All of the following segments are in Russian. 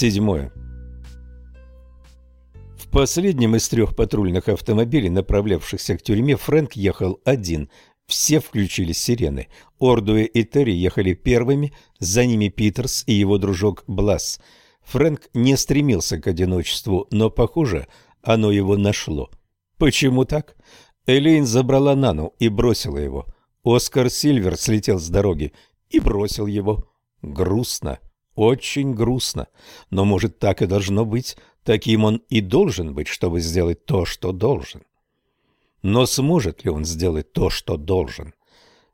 Седьмое. В последнем из трех патрульных автомобилей, направлявшихся к тюрьме, Фрэнк ехал один. Все включили сирены. Ордуэ и Терри ехали первыми, за ними Питерс и его дружок Блас. Фрэнк не стремился к одиночеству, но, похоже, оно его нашло. Почему так? Элейн забрала Нану и бросила его. Оскар Сильвер слетел с дороги и бросил его. Грустно. Очень грустно, но, может, так и должно быть, таким он и должен быть, чтобы сделать то, что должен. Но сможет ли он сделать то, что должен?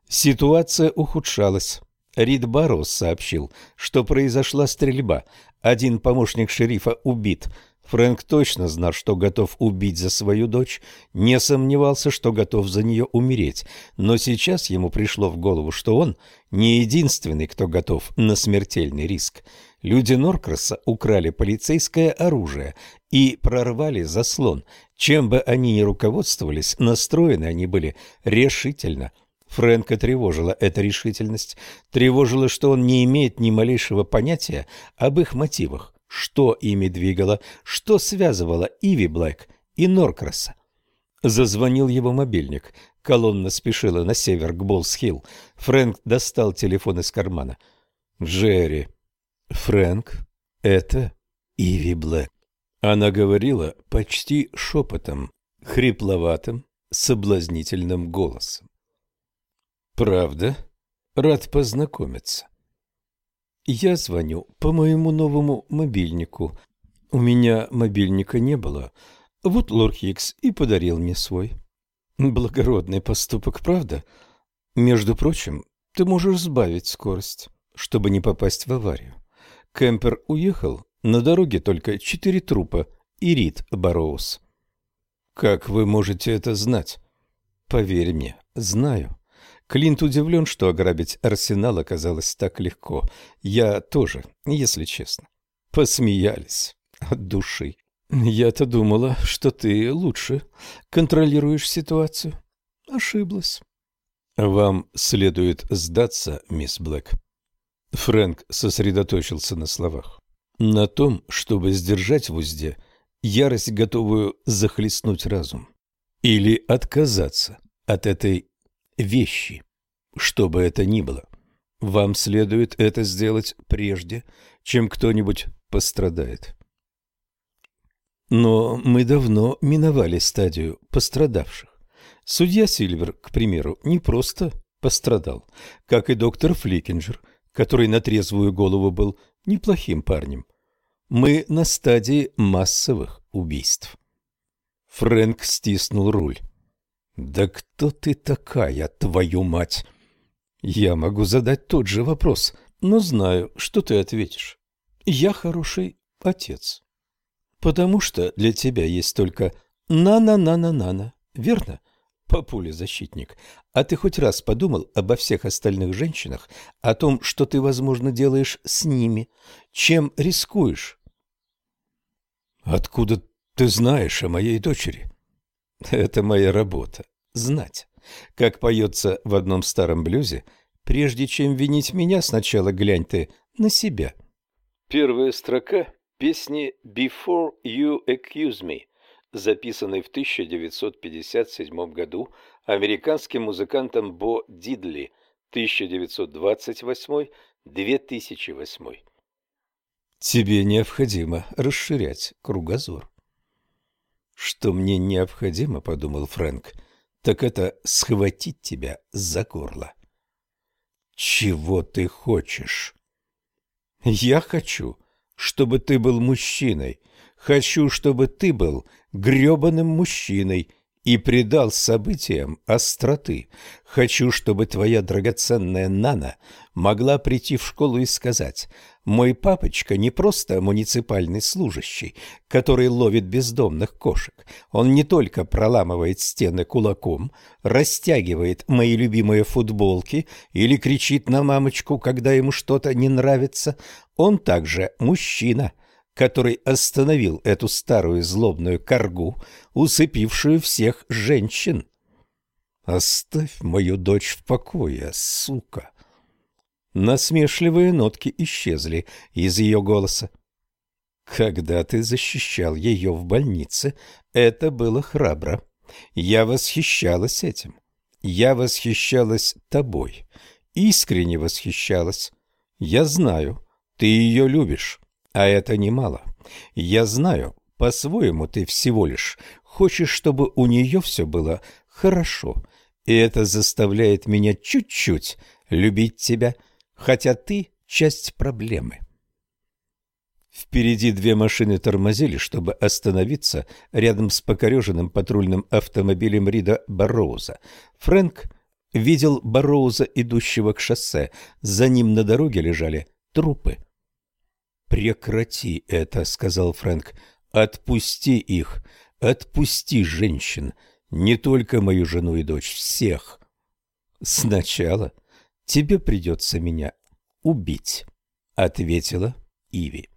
Ситуация ухудшалась. Рид Барроуз сообщил, что произошла стрельба. Один помощник шерифа убит, Фрэнк точно знал, что готов убить за свою дочь, не сомневался, что готов за нее умереть, но сейчас ему пришло в голову, что он не единственный, кто готов на смертельный риск. Люди Норкраса украли полицейское оружие и прорвали заслон. Чем бы они ни руководствовались, настроены они были решительно. Фрэнка тревожила эта решительность, тревожила, что он не имеет ни малейшего понятия об их мотивах. Что ими двигало, что связывало Иви Блэк и Норкраса? Зазвонил его мобильник. Колонна спешила на север к Болс-Хилл. Фрэнк достал телефон из кармана. «Джерри». «Фрэнк, это Иви Блэк». Она говорила почти шепотом, хрипловатым, соблазнительным голосом. «Правда? Рад познакомиться». Я звоню по моему новому мобильнику. У меня мобильника не было. Вот лорд Хикс и подарил мне свой. Благородный поступок, правда? Между прочим, ты можешь сбавить скорость, чтобы не попасть в аварию. Кемпер уехал, на дороге только четыре трупа и Рид Бароус. Как вы можете это знать? Поверь мне, знаю. Клинт удивлен, что ограбить арсенал оказалось так легко. Я тоже, если честно. Посмеялись от души. Я-то думала, что ты лучше контролируешь ситуацию. Ошиблась. Вам следует сдаться, мисс Блэк. Фрэнк сосредоточился на словах. На том, чтобы сдержать в узде ярость, готовую захлестнуть разум. Или отказаться от этой вещи, что бы это ни было. Вам следует это сделать прежде, чем кто-нибудь пострадает. Но мы давно миновали стадию пострадавших. Судья Сильвер, к примеру, не просто пострадал, как и доктор Фликинджер, который на трезвую голову был неплохим парнем. Мы на стадии массовых убийств. Фрэнк стиснул руль. «Да кто ты такая, твою мать?» «Я могу задать тот же вопрос, но знаю, что ты ответишь. Я хороший отец. Потому что для тебя есть только на-на-на-на-на-на, верно?» Папуля-защитник, а ты хоть раз подумал обо всех остальных женщинах, о том, что ты, возможно, делаешь с ними, чем рискуешь? Откуда ты знаешь о моей дочери? Это моя работа — знать. Как поется в одном старом блюзе, прежде чем винить меня, сначала глянь ты на себя. Первая строка песни «Before You Accuse Me», записанной в 1957 году американским музыкантом Бо Дидли 1928-2008. Тебе необходимо расширять кругозор. Что мне необходимо, подумал Фрэнк, так это схватить тебя за горло. Чего ты хочешь? Я хочу, чтобы ты был мужчиной. Хочу, чтобы ты был грёбаным мужчиной, и придал событиям остроты. Хочу, чтобы твоя драгоценная Нана могла прийти в школу и сказать «Мой папочка не просто муниципальный служащий, который ловит бездомных кошек. Он не только проламывает стены кулаком, растягивает мои любимые футболки или кричит на мамочку, когда ему что-то не нравится. Он также мужчина» который остановил эту старую злобную коргу, усыпившую всех женщин. «Оставь мою дочь в покое, сука!» Насмешливые нотки исчезли из ее голоса. Когда ты защищал ее в больнице, это было храбро. Я восхищалась этим. Я восхищалась тобой. Искренне восхищалась. Я знаю, ты ее любишь, а это немало. Я знаю, по-своему ты всего лишь хочешь, чтобы у нее все было хорошо, и это заставляет меня чуть-чуть любить тебя, хотя ты часть проблемы. Впереди две машины тормозили, чтобы остановиться рядом с покореженным патрульным автомобилем Рида Барроуза. Фрэнк видел Барроуза, идущего к шоссе. За ним на дороге лежали трупы. «Прекрати это», — сказал Фрэнк. «Отпусти их. Отпусти женщин. Не только мою жену и дочь, всех. Сначала тебе придется меня убить», — ответила Иви.